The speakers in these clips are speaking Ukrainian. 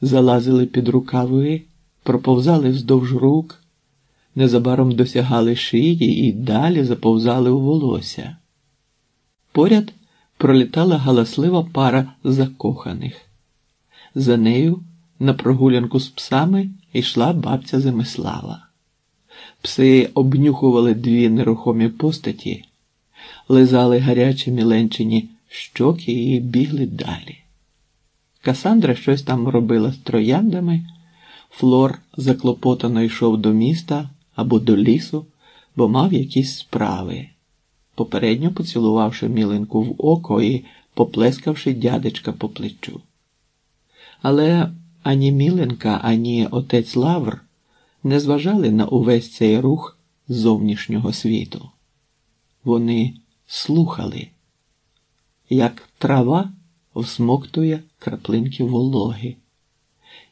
залазили під рукави, проповзали вздовж рук, незабаром досягали шиї і далі заповзали у волосся. Поряд пролітала галаслива пара закоханих. За нею на прогулянку з псами йшла бабця Земислава. Пси обнюхували дві нерухомі постаті, лизали гарячі міленчині щоки і бігли далі. Касандра щось там робила з трояндами, Флор заклопотано йшов до міста або до лісу, бо мав якісь справи, попередньо поцілувавши міленьку в око і поплескавши дядечка по плечу. Але ані Міленка, ані отець Лавр не зважали на увесь цей рух зовнішнього світу. Вони слухали, як трава всмоктує краплинки вологи,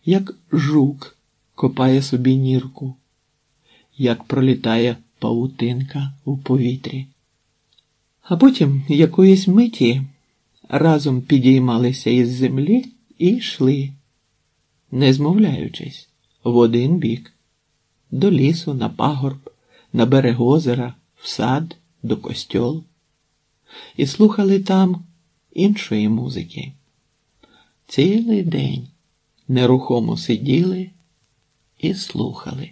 як жук копає собі нірку, як пролітає павутинка у повітрі. А потім якоїсь миті разом підіймалися із землі і йшли, не змовляючись, в один бік, до лісу, на пагорб, на берег озера, в сад, до костьол, і слухали там іншої музики. Цілий день нерухомо сиділи і слухали.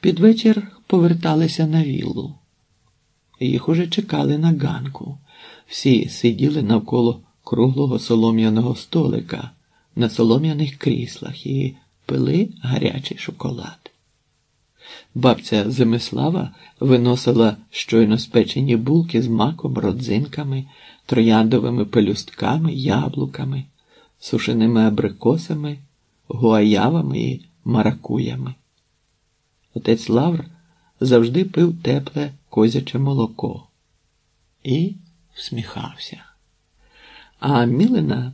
Під вечір поверталися на віллу. Їх уже чекали на ганку. Всі сиділи навколо круглого солом'яного столика на солом'яних кріслах і пили гарячий шоколад. Бабця Земислава виносила щойно спечені булки з маком, родзинками, трояндовими пелюстками, яблуками, сушеними абрикосами, гуаявами і маракуями. Отець Лавр завжди пив тепле козяче молоко і всміхався. А Мілина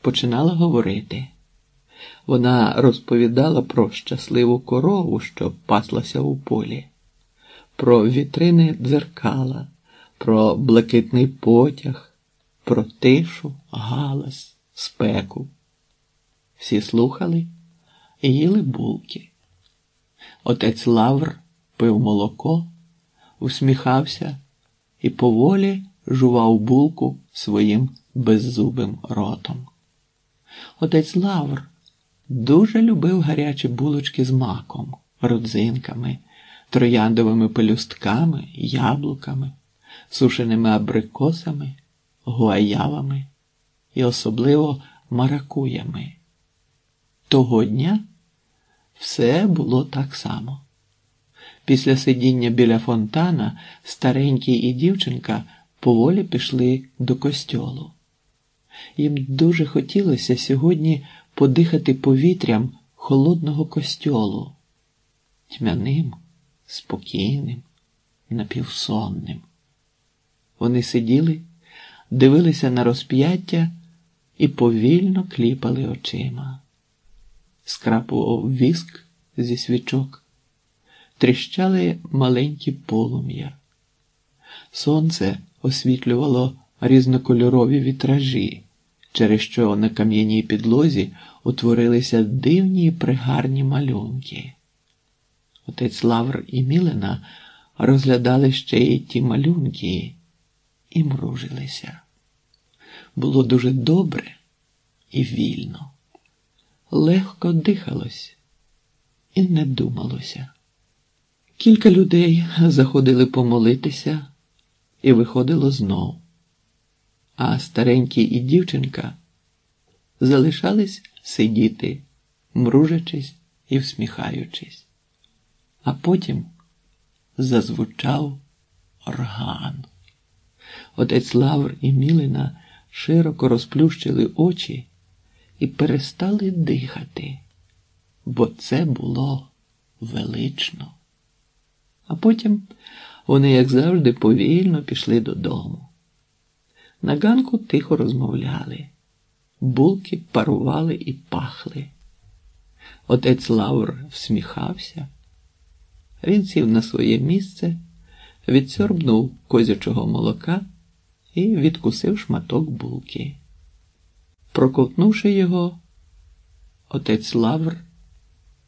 починала говорити. Вона розповідала про щасливу корову, що паслася у полі, про вітрини дзеркала, про блакитний потяг, про тишу, галас, спеку. Всі слухали і їли булки. Отець Лавр пив молоко, усміхався і поволі жував булку своїм беззубим ротом. Отець Лавр дуже любив гарячі булочки з маком, родзинками, трояндовими пелюстками, яблуками, сушеними абрикосами, гуаявами і особливо маракуями. Того дня все було так само. Після сидіння біля фонтана старенький і дівчинка поволі пішли до костьолу. Їм дуже хотілося сьогодні подихати повітрям холодного костьолу, тьмяним, спокійним, напівсонним. Вони сиділи, дивилися на розп'яття і повільно кліпали очима. Скрапував віск зі свічок, тріщали маленькі полум'я. Сонце освітлювало різнокольорові вітражі через що на кам'яній підлозі утворилися дивні пригарні малюнки. Отець Лавр і Мілена розглядали ще й ті малюнки і мружилися. Було дуже добре і вільно, легко дихалось і не думалося. Кілька людей заходили помолитися і виходило знов а старенький і дівчинка залишались сидіти, мружачись і всміхаючись. А потім зазвучав орган. Отець Лавр і Мілина широко розплющили очі і перестали дихати, бо це було велично. А потім вони, як завжди, повільно пішли додому. На ганку тихо розмовляли, булки парували і пахли. Отець Лаур всміхався. Він сів на своє місце, відсьорбнув козячого молока і відкусив шматок булки. Проковтнувши його, Отець Лавр